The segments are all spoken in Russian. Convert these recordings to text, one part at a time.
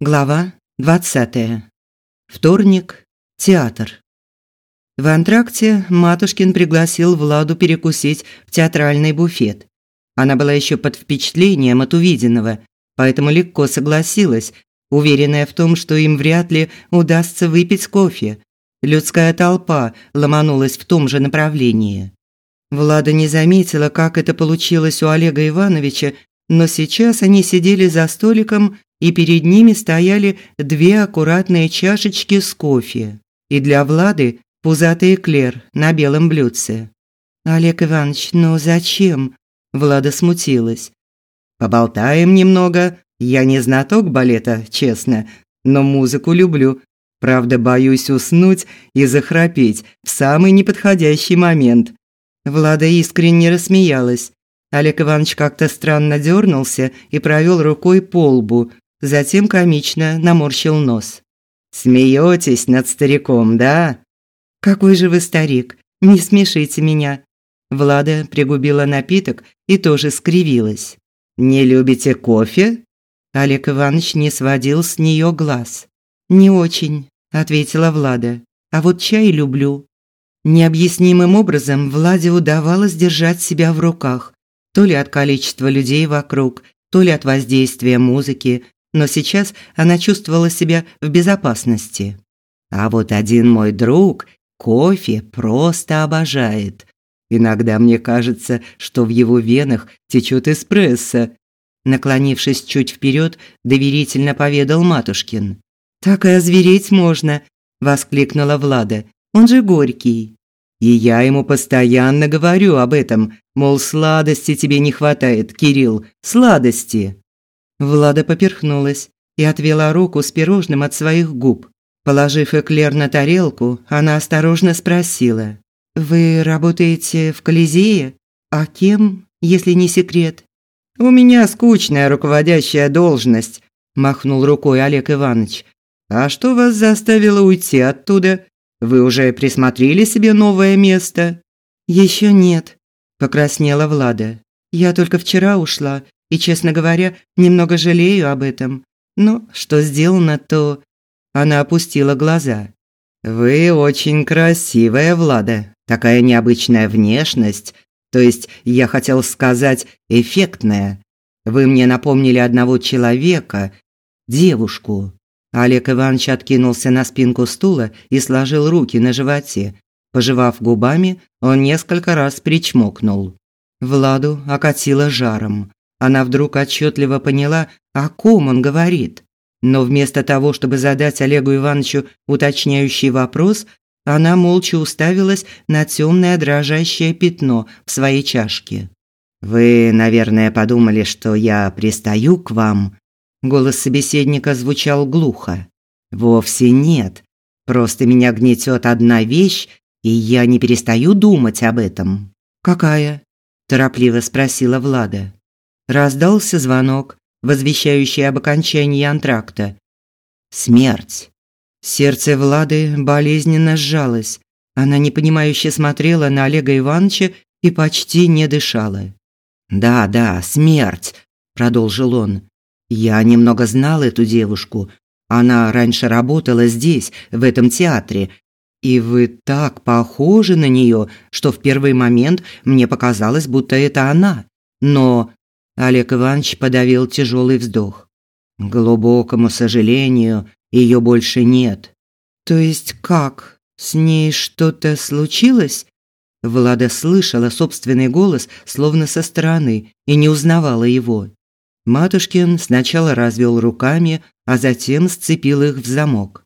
Глава 20. Вторник. Театр. В антракте Матушкин пригласил Владу перекусить в театральный буфет. Она была еще под впечатлением от увиденного, поэтому легко согласилась, уверенная в том, что им вряд ли удастся выпить кофе. Людская толпа ломанулась в том же направлении. Влада не заметила, как это получилось у Олега Ивановича, но сейчас они сидели за столиком и перед ними стояли две аккуратные чашечки с кофе. И для Влады пузатый эклер на белом блюдце. «Олег Иванович, ну зачем?» Влада смутилась. «Поболтаем немного. Я не знаток балета, честно, но музыку люблю. Правда, боюсь уснуть и захрапеть в самый неподходящий момент». Влада искренне рассмеялась. Олег Иванович как-то странно дернулся и провел рукой по лбу, Затем комично наморщил нос. «Смеетесь над стариком, да?» «Какой же вы старик! Не смешите меня!» Влада пригубила напиток и тоже скривилась. «Не любите кофе?» Олег Иванович не сводил с нее глаз. «Не очень», – ответила Влада. «А вот чай люблю». Необъяснимым образом Владе удавалось держать себя в руках. То ли от количества людей вокруг, то ли от воздействия музыки, но сейчас она чувствовала себя в безопасности. А вот один мой друг кофе просто обожает. Иногда мне кажется, что в его венах течет эспрессо. Наклонившись чуть вперед, доверительно поведал Матушкин. «Так и озвереть можно», – воскликнула Влада. «Он же горький». «И я ему постоянно говорю об этом, мол, сладости тебе не хватает, Кирилл, сладости». Влада поперхнулась и отвела руку с пирожным от своих губ. Положив эклер на тарелку, она осторожно спросила: "Вы работаете в Колизее? А кем, если не секрет?" "У меня скучная руководящая должность", махнул рукой Олег Иванович. "А что вас заставило уйти оттуда? Вы уже присмотрели себе новое место?" Еще нет", покраснела Влада. "Я только вчера ушла и, честно говоря, немного жалею об этом. Но что сделано, то она опустила глаза. Вы очень красивая, Влада. Такая необычная внешность, то есть я хотел сказать эффектная. Вы мне напомнили одного человека, девушку. Олег Иванович откинулся на спинку стула и сложил руки на животе. Пожевав губами, он несколько раз причмокнул. Владу окатило жаром. Она вдруг отчетливо поняла, о ком он говорит. Но вместо того, чтобы задать Олегу Ивановичу уточняющий вопрос, она молча уставилась на темное дрожащее пятно в своей чашке. «Вы, наверное, подумали, что я пристаю к вам?» Голос собеседника звучал глухо. «Вовсе нет. Просто меня гнетет одна вещь, и я не перестаю думать об этом». «Какая?» – торопливо спросила Влада. Раздался звонок, возвещающий об окончании антракта. Смерть. Сердце Влады болезненно сжалось. Она непонимающе смотрела на Олега Ивановича и почти не дышала. «Да, да, смерть», – продолжил он. «Я немного знал эту девушку. Она раньше работала здесь, в этом театре. И вы так похожи на нее, что в первый момент мне показалось, будто это она. Но Олег Иванович подавил тяжелый вздох. К глубокому сожалению, ее больше нет. То есть как? С ней что-то случилось? Влада слышала собственный голос словно со стороны и не узнавала его. Матушкин сначала развел руками, а затем сцепил их в замок.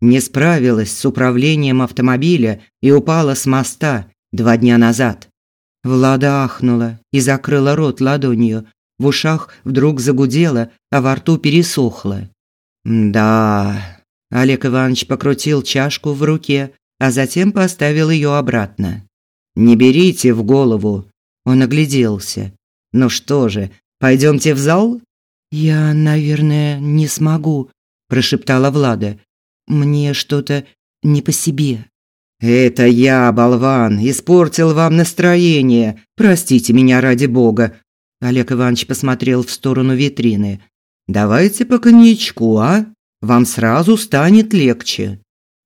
Не справилась с управлением автомобиля и упала с моста два дня назад. Влада ахнула и закрыла рот ладонью, в ушах вдруг загудело, а во рту пересохло. «Да...» Олег Иванович покрутил чашку в руке, а затем поставил ее обратно. «Не берите в голову!» Он огляделся. «Ну что же, пойдемте в зал?» «Я, наверное, не смогу», – прошептала Влада. «Мне что-то не по себе». «Это я, болван, испортил вам настроение. Простите меня ради бога. Олег Иванович посмотрел в сторону витрины. Давайте по коньячку, а? Вам сразу станет легче.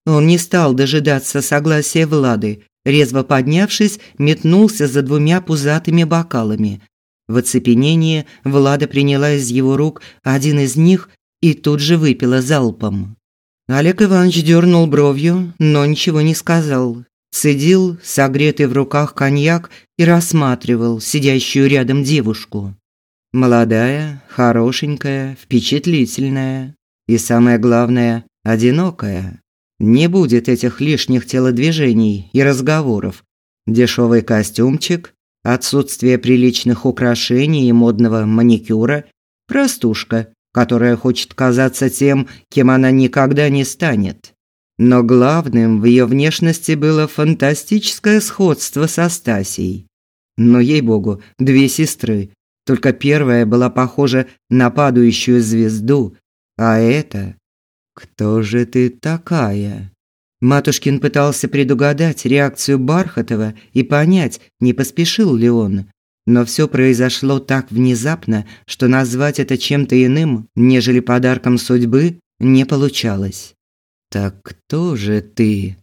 Он не стал дожидаться согласия Влады, резво поднявшись, метнулся за двумя пузатыми бокалами. В оцепенении Влада приняла из его рук один из них и тут же выпила залпом. Олег Иванович дернул бровью, но ничего не сказал. Цедил согретый в руках коньяк и рассматривал сидящую рядом девушку. Молодая, хорошенькая, впечатлительная и, самое главное, одинокая. Не будет этих лишних телодвижений и разговоров. Дешевый костюмчик, отсутствие приличных украшений и модного маникюра, простушка, которая хочет казаться тем, кем она никогда не станет. Но главным в ее внешности было фантастическое сходство со Стасией. Но ей-богу, две сестры. Только первая была похожа на падающую звезду, а эта кто же ты такая? Матушкин пытался предугадать реакцию Бархатова и понять, не поспешил ли он. Но все произошло так внезапно, что назвать это чем-то иным, нежели подарком судьбы, не получалось. Так кто же ты?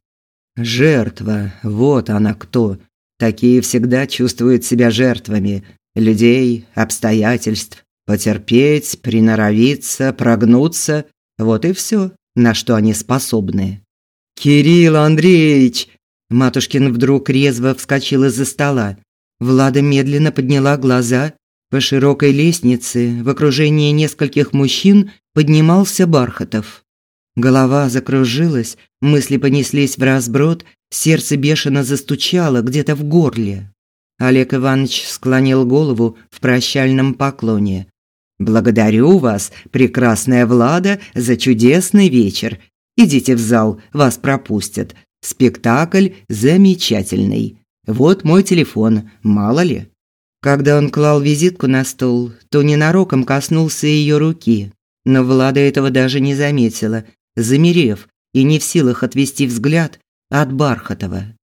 Жертва, вот она кто. Такие всегда чувствуют себя жертвами людей, обстоятельств. Потерпеть, приноровиться, прогнуться вот и все, на что они способны. Кирилл Андреевич, Матушкин вдруг резво вскочил из-за стола. Влада медленно подняла глаза. По широкой лестнице в окружении нескольких мужчин поднимался Бархатов. Голова закружилась, мысли понеслись в разброд, сердце бешено застучало где-то в горле. Олег Иванович склонил голову в прощальном поклоне. «Благодарю вас, прекрасная Влада, за чудесный вечер. Идите в зал, вас пропустят. Спектакль замечательный. Вот мой телефон, мало ли». Когда он клал визитку на стол, то ненароком коснулся ее руки. Но Влада этого даже не заметила, замерев и не в силах отвести взгляд от Бархатова.